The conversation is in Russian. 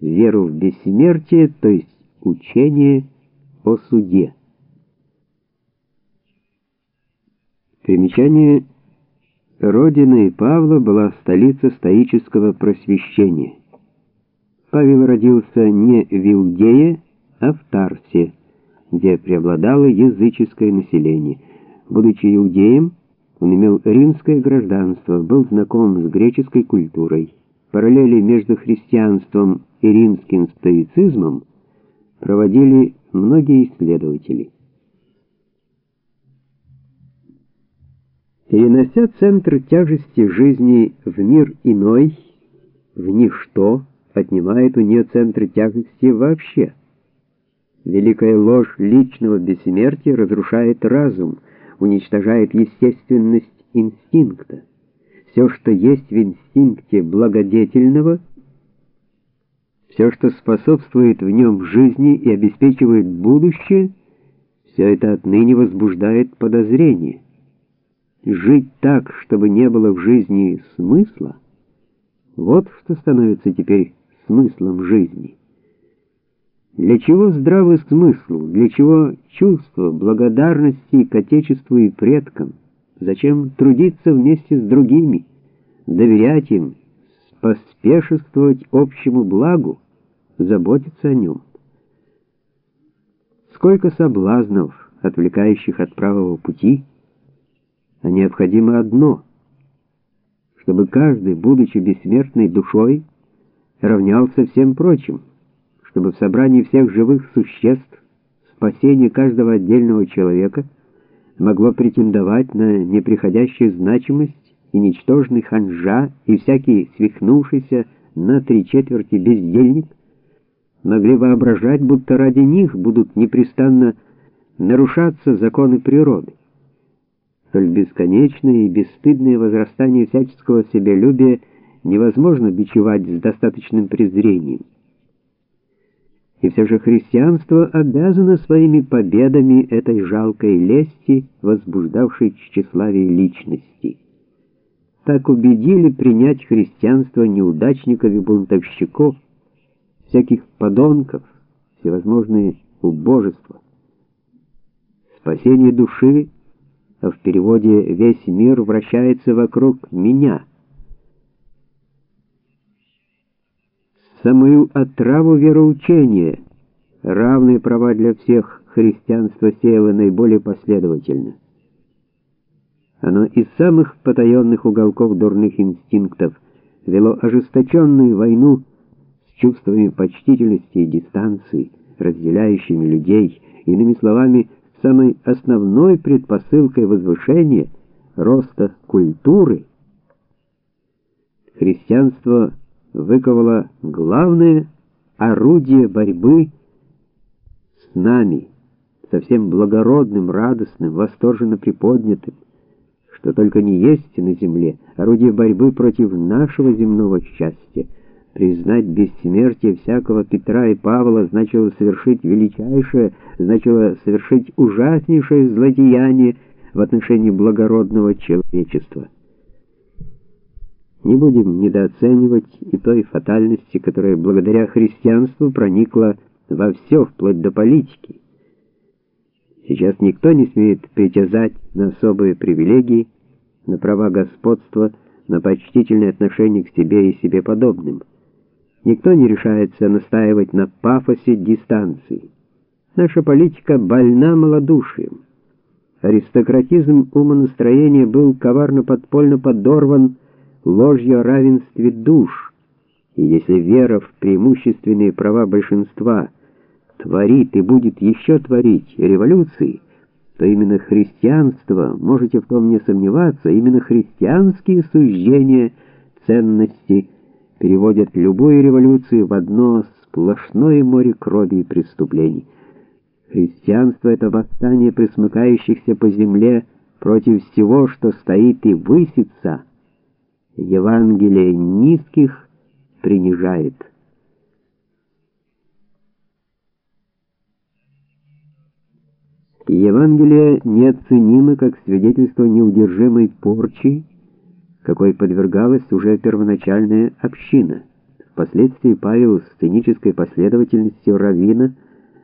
веру в бессмертие, то есть учение о суде. Примечание Родиной Павла была столица стоического просвещения. Павел родился не в Иудее, а в Тарсе, где преобладало языческое население. Будучи иудеем, он имел римское гражданство, был знаком с греческой культурой. Параллели между христианством и римским стоицизмом проводили многие исследователи. Перенося центр тяжести жизни в мир иной, в ничто, отнимает у нее центр тяжести вообще. Великая ложь личного бессмертия разрушает разум, уничтожает естественность инстинкта. Все, что есть в инстинкте благодетельного, все, что способствует в нем жизни и обеспечивает будущее, все это отныне возбуждает подозрение. Жить так, чтобы не было в жизни смысла, вот что становится теперь смыслом жизни. Для чего здравый смысл, для чего чувство благодарности к Отечеству и предкам? Зачем трудиться вместе с другими, доверять им, поспешествовать общему благу, заботиться о нем? Сколько соблазнов, отвлекающих от правого пути, а необходимо одно — чтобы каждый, будучи бессмертной душой, равнялся всем прочим, чтобы в собрании всех живых существ спасение каждого отдельного человека могло претендовать на неприходящую значимость и ничтожный ханжа и всякий свихнувшийся на три четверти бездельник могли воображать, будто ради них будут непрестанно нарушаться законы природы. Столь бесконечное и бесстыдное возрастание всяческого себялюбия невозможно бичевать с достаточным презрением. И все же христианство обязано своими победами этой жалкой лести, возбуждавшей тщеславие личности. Так убедили принять христианство неудачников и бунтовщиков, всяких подонков, всевозможные убожества. Спасение души, а в переводе «весь мир вращается вокруг меня». самую отраву вероучения, равные права для всех, христианство сеяло наиболее последовательно. Оно из самых потаенных уголков дурных инстинктов вело ожесточенную войну с чувствами почтительности и дистанции, разделяющими людей, иными словами, самой основной предпосылкой возвышения, роста культуры. Христианство – выковала главное орудие борьбы с нами, совсем благородным, радостным, восторженно приподнятым, что только не есть на земле, орудие борьбы против нашего земного счастья. Признать бессмертие всякого Петра и Павла значило совершить величайшее, значило совершить ужаснейшее злодеяние в отношении благородного человечества. Не будем недооценивать и той фатальности, которая благодаря христианству проникла во все, вплоть до политики. Сейчас никто не смеет притязать на особые привилегии, на права господства, на почтительное отношение к себе и себе подобным. Никто не решается настаивать на пафосе дистанции. Наша политика больна малодушием. Аристократизм умонастроения был коварно-подпольно подорван ложью о равенстве душ. И если вера в преимущественные права большинства творит и будет еще творить революции, то именно христианство, можете в том не сомневаться, именно христианские суждения ценности переводят любую революцию в одно сплошное море крови и преступлений. Христианство — это восстание присмыкающихся по земле против всего, что стоит и высится — Евангелие низких принижает. Евангелие неоценимо как свидетельство неудержимой порчи, какой подвергалась уже первоначальная община. Впоследствии Павел с сценической последовательностью раввина